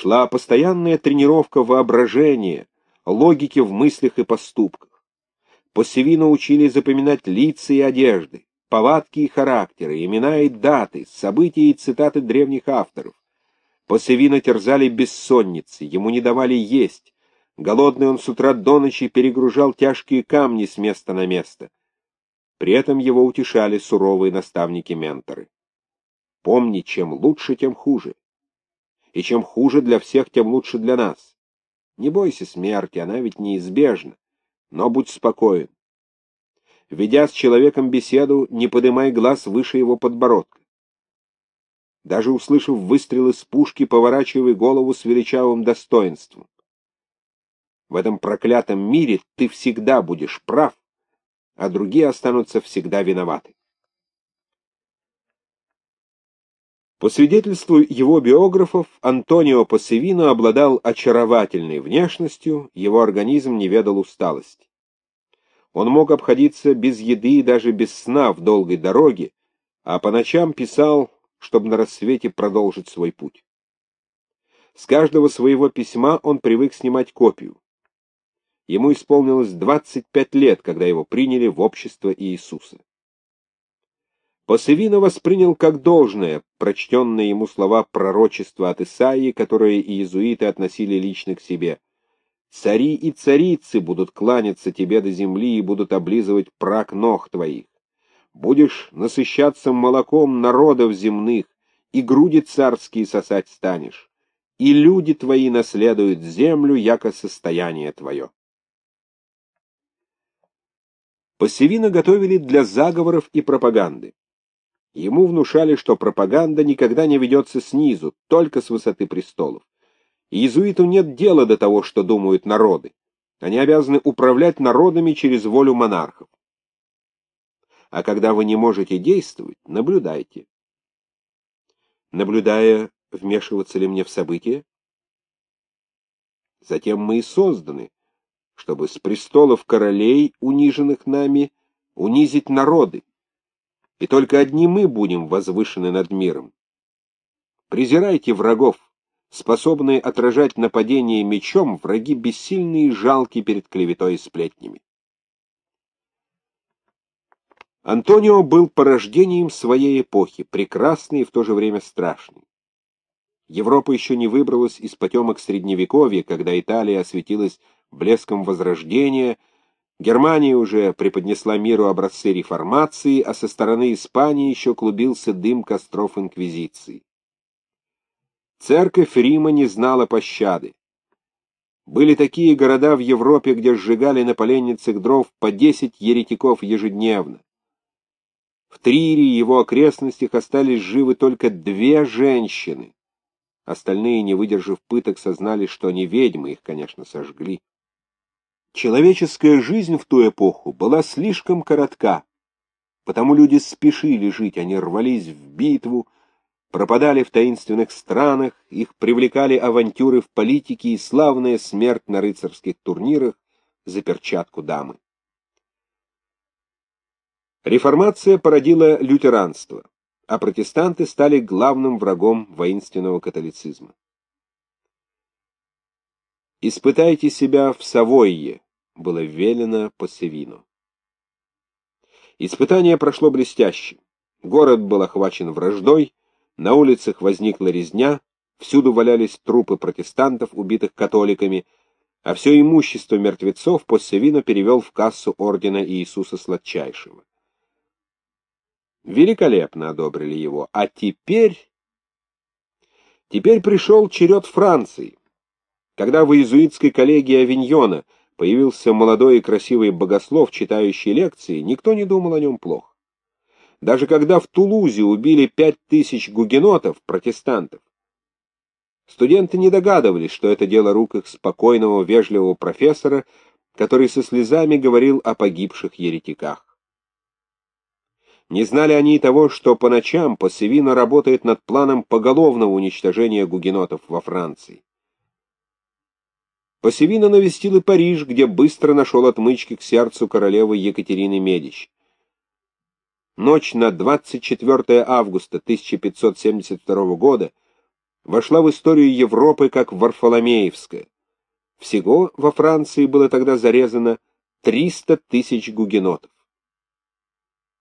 шла постоянная тренировка воображения, логики в мыслях и поступках. Посевину учили запоминать лица и одежды, повадки и характеры, имена и даты, события и цитаты древних авторов. Посевина терзали бессонницы, ему не давали есть. Голодный он с утра до ночи перегружал тяжкие камни с места на место. При этом его утешали суровые наставники-менторы. Помни, чем лучше, тем хуже. И чем хуже для всех, тем лучше для нас. Не бойся смерти, она ведь неизбежна. Но будь спокоен. Ведя с человеком беседу, не подымай глаз выше его подбородка. Даже услышав выстрел из пушки, поворачивай голову с величавым достоинством. В этом проклятом мире ты всегда будешь прав, а другие останутся всегда виноваты. По свидетельству его биографов, Антонио Пассевино обладал очаровательной внешностью, его организм не ведал усталости. Он мог обходиться без еды и даже без сна в долгой дороге, а по ночам писал, чтобы на рассвете продолжить свой путь. С каждого своего письма он привык снимать копию. Ему исполнилось 25 лет, когда его приняли в общество Иисуса. Пассевино воспринял как должное прочтенные ему слова пророчества от Исаии, которые иезуиты относили лично к себе. «Цари и царицы будут кланяться тебе до земли и будут облизывать прах ног твоих. Будешь насыщаться молоком народов земных, и груди царские сосать станешь, и люди твои наследуют землю, яко состояние твое». Пассевина готовили для заговоров и пропаганды. Ему внушали, что пропаганда никогда не ведется снизу, только с высоты престолов. Иезуиту нет дела до того, что думают народы. Они обязаны управлять народами через волю монархов. А когда вы не можете действовать, наблюдайте. Наблюдая, вмешиваться ли мне в события? Затем мы и созданы, чтобы с престолов королей, униженных нами, унизить народы и только одни мы будем возвышены над миром. Презирайте врагов, способные отражать нападение мечом, враги бессильные и жалки перед клеветой и сплетнями. Антонио был порождением своей эпохи, прекрасный и в то же время страшный. Европа еще не выбралась из потемок Средневековья, когда Италия осветилась блеском Возрождения — Германия уже преподнесла миру образцы реформации, а со стороны Испании еще клубился дым костров инквизиции. Церковь Рима не знала пощады. Были такие города в Европе, где сжигали на поленницах дров по десять еретиков ежедневно. В Трире и его окрестностях остались живы только две женщины. Остальные, не выдержав пыток, сознали, что они ведьмы, их, конечно, сожгли. Человеческая жизнь в ту эпоху была слишком коротка, потому люди спешили жить, они рвались в битву, пропадали в таинственных странах, их привлекали авантюры в политике и славная смерть на рыцарских турнирах за перчатку дамы. Реформация породила лютеранство, а протестанты стали главным врагом воинственного католицизма. «Испытайте себя в Савойе», — было велено по Севину. Испытание прошло блестяще. Город был охвачен враждой, на улицах возникла резня, всюду валялись трупы протестантов, убитых католиками, а все имущество мертвецов Поссевино перевел в кассу ордена Иисуса Сладчайшего. Великолепно одобрили его. А теперь... Теперь пришел черед Франции когда в иезуитской коллегии Авиньона появился молодой и красивый богослов, читающий лекции, никто не думал о нем плохо. Даже когда в Тулузе убили пять тысяч гугенотов, протестантов, студенты не догадывались, что это дело рук их спокойного, вежливого профессора, который со слезами говорил о погибших еретиках. Не знали они и того, что по ночам Пассивино работает над планом поголовного уничтожения гугенотов во Франции. Посевина навестил и Париж, где быстро нашел отмычки к сердцу королевы Екатерины Медич. Ночь на 24 августа 1572 года вошла в историю Европы как Варфоломеевская. Всего во Франции было тогда зарезано 300 тысяч гугенотов.